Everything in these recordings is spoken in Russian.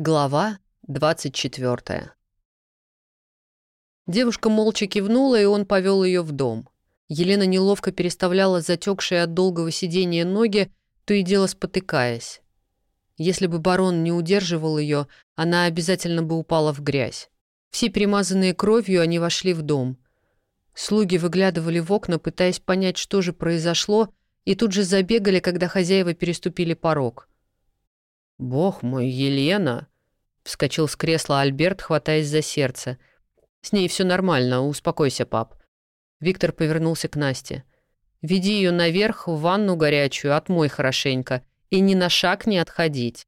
Глава 24 Девушка молча кивнула, и он повел ее в дом. Елена неловко переставляла затекшие от долгого сидения ноги, то и дело спотыкаясь. Если бы барон не удерживал ее, она обязательно бы упала в грязь. Все перемазанные кровью, они вошли в дом. Слуги выглядывали в окна, пытаясь понять, что же произошло, и тут же забегали, когда хозяева переступили порог. «Бог мой, Елена!» — вскочил с кресла Альберт, хватаясь за сердце. «С ней все нормально, успокойся, пап». Виктор повернулся к Насте. «Веди ее наверх, в ванну горячую, отмой хорошенько, и ни на шаг не отходить».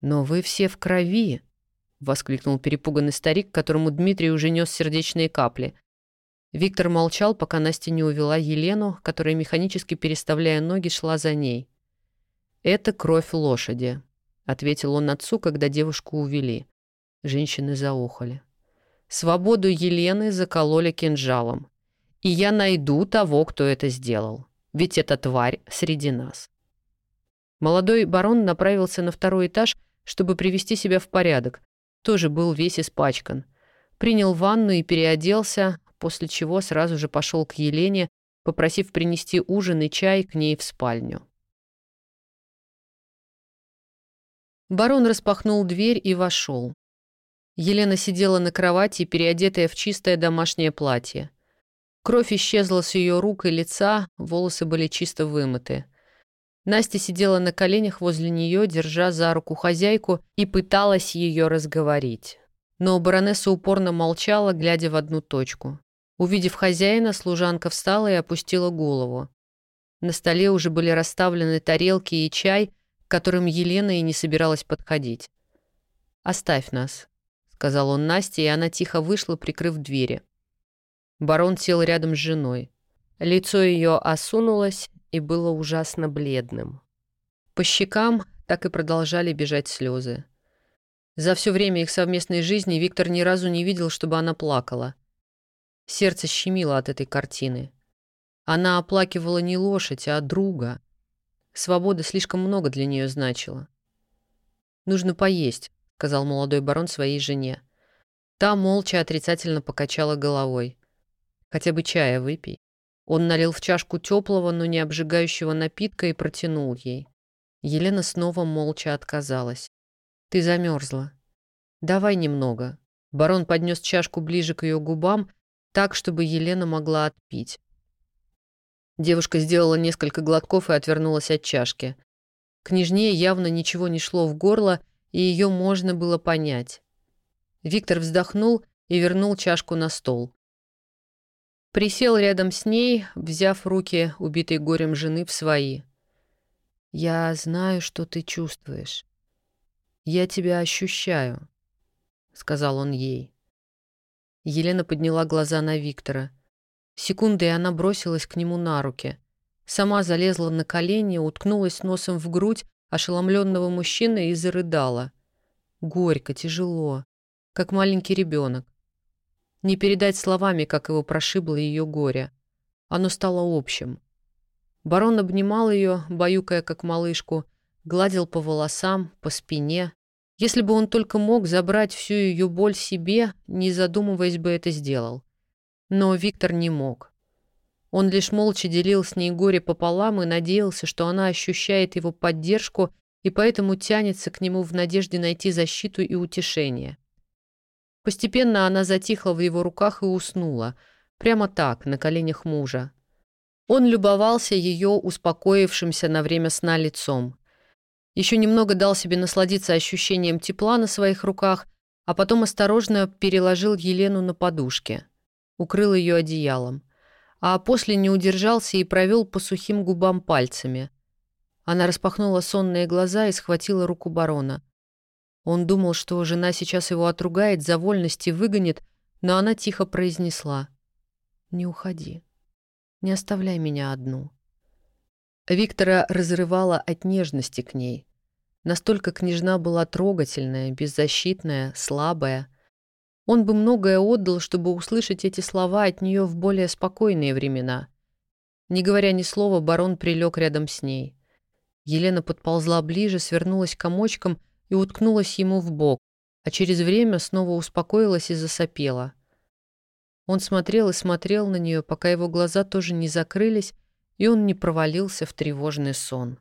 «Но вы все в крови!» — воскликнул перепуганный старик, которому Дмитрий уже нес сердечные капли. Виктор молчал, пока Настя не увела Елену, которая, механически переставляя ноги, шла за ней. «Это кровь лошади», ответил он отцу, когда девушку увели. Женщины заохали. Свободу Елены закололи кинжалом. И я найду того, кто это сделал. Ведь эта тварь среди нас. Молодой барон направился на второй этаж, чтобы привести себя в порядок. Тоже был весь испачкан. Принял ванну и переоделся, после чего сразу же пошел к Елене, попросив принести ужин и чай к ней в спальню. Барон распахнул дверь и вошел. Елена сидела на кровати, переодетая в чистое домашнее платье. Кровь исчезла с ее рук и лица, волосы были чисто вымыты. Настя сидела на коленях возле нее, держа за руку хозяйку, и пыталась ее разговорить. Но баронесса упорно молчала, глядя в одну точку. Увидев хозяина, служанка встала и опустила голову. На столе уже были расставлены тарелки и чай, к которым Елена и не собиралась подходить. «Оставь нас», — сказал он Насте, и она тихо вышла, прикрыв двери. Барон сел рядом с женой. Лицо ее осунулось и было ужасно бледным. По щекам так и продолжали бежать слезы. За все время их совместной жизни Виктор ни разу не видел, чтобы она плакала. Сердце щемило от этой картины. Она оплакивала не лошадь, а друга, Свобода слишком много для нее значила. «Нужно поесть», — сказал молодой барон своей жене. Та молча отрицательно покачала головой. «Хотя бы чая выпей». Он налил в чашку теплого, но не обжигающего напитка и протянул ей. Елена снова молча отказалась. «Ты замерзла. Давай немного». Барон поднес чашку ближе к ее губам, так, чтобы Елена могла отпить. Девушка сделала несколько глотков и отвернулась от чашки. Княжне явно ничего не шло в горло, и ее можно было понять. Виктор вздохнул и вернул чашку на стол. Присел рядом с ней, взяв руки убитой горем жены в свои. «Я знаю, что ты чувствуешь. Я тебя ощущаю», — сказал он ей. Елена подняла глаза на Виктора. Секундой она бросилась к нему на руки. Сама залезла на колени, уткнулась носом в грудь ошеломленного мужчины и зарыдала. Горько, тяжело, как маленький ребенок. Не передать словами, как его прошибло ее горе. Оно стало общим. Барон обнимал ее, баюкая как малышку, гладил по волосам, по спине. Если бы он только мог забрать всю ее боль себе, не задумываясь бы это сделал. Но Виктор не мог. Он лишь молча делил с ней горе пополам и надеялся, что она ощущает его поддержку и поэтому тянется к нему в надежде найти защиту и утешение. Постепенно она затихла в его руках и уснула, прямо так, на коленях мужа. Он любовался ее успокоившимся на время сна лицом. Еще немного дал себе насладиться ощущением тепла на своих руках, а потом осторожно переложил Елену на подушке укрыл ее одеялом, а после не удержался и провел по сухим губам пальцами. Она распахнула сонные глаза и схватила руку барона. Он думал, что жена сейчас его отругает, за вольность и выгонит, но она тихо произнесла. «Не уходи. Не оставляй меня одну». Виктора разрывала от нежности к ней. Настолько княжна была трогательная, беззащитная, слабая — он бы многое отдал, чтобы услышать эти слова от нее в более спокойные времена. Не говоря ни слова, барон прилег рядом с ней. Елена подползла ближе, свернулась комочком, и уткнулась ему в бок, а через время снова успокоилась и засопела. Он смотрел и смотрел на нее, пока его глаза тоже не закрылись, и он не провалился в тревожный сон.